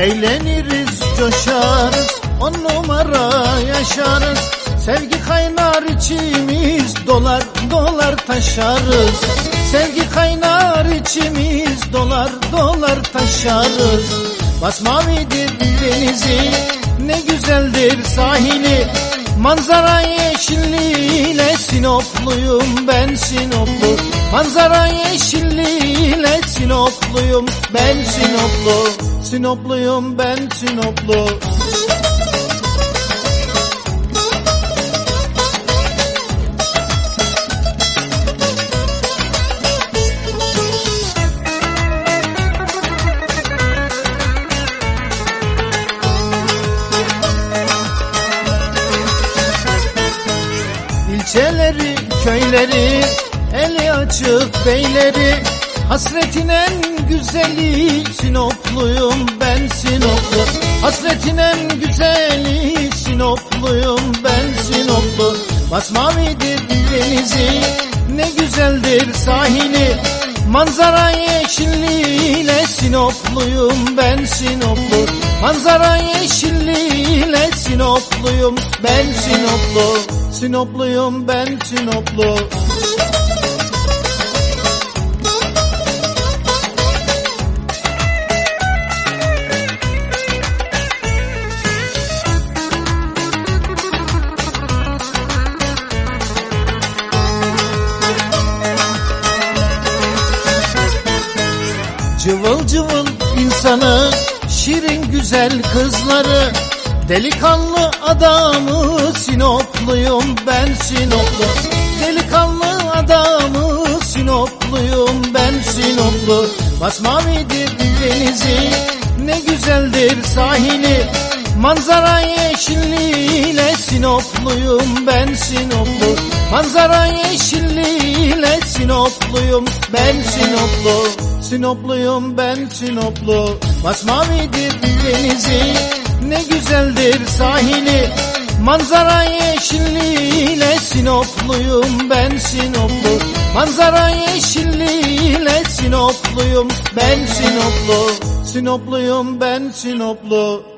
Eğleniriz, coşarız, on numara yaşarız. Sevgi kaynar içimiz, dolar dolar taşarız. Sevgi kaynar içimiz, dolar dolar taşarız. Basmavidir denizi, ne güzeldir sahili. Manzara yeşilliğiyle Sinopluyum ben Sinoplu. Manzara yeşilliğiyle Sinopluyum ben Sinoplu. Sinopluyum ben Sinoplu. İlçeleri, köyleri, eli açık beyleri Hasretin en güzeli Sinopluyum ben Sinoplu. Hasretin en güzeli Sinopluyum ben Sinoplu. Masmavidir denizi ne güzeldir sahili. Manzara yeşilliğiyle Sinopluyum ben Sinoplu. Manzara yeşilliğiyle Sinopluyum ben Sinoplu. Sinopluyum ben Sinoplu Cıvıl cıvıl insanı, şirin güzel kızları Delikanlı adamı Sinopluyum ben Sinoplu. Delikanlı adamı Sinopluyum ben Sinoplu. Basmavidir denizi ne güzeldir sahili. Manzara yeşilliğiyle Sinopluyum ben Sinoplu. Manzara yeşilliğiyle Sinopluyum ben Sinoplu. Sinopluyum ben Sinoplu. Masmavidir denizi ne güzeldir sahili. Manzara yeşilliğiyle Sinopluyum ben Sinoplu. Manzara yeşilliğiyle Sinopluyum ben Sinoplu. Sinopluyum ben Sinoplu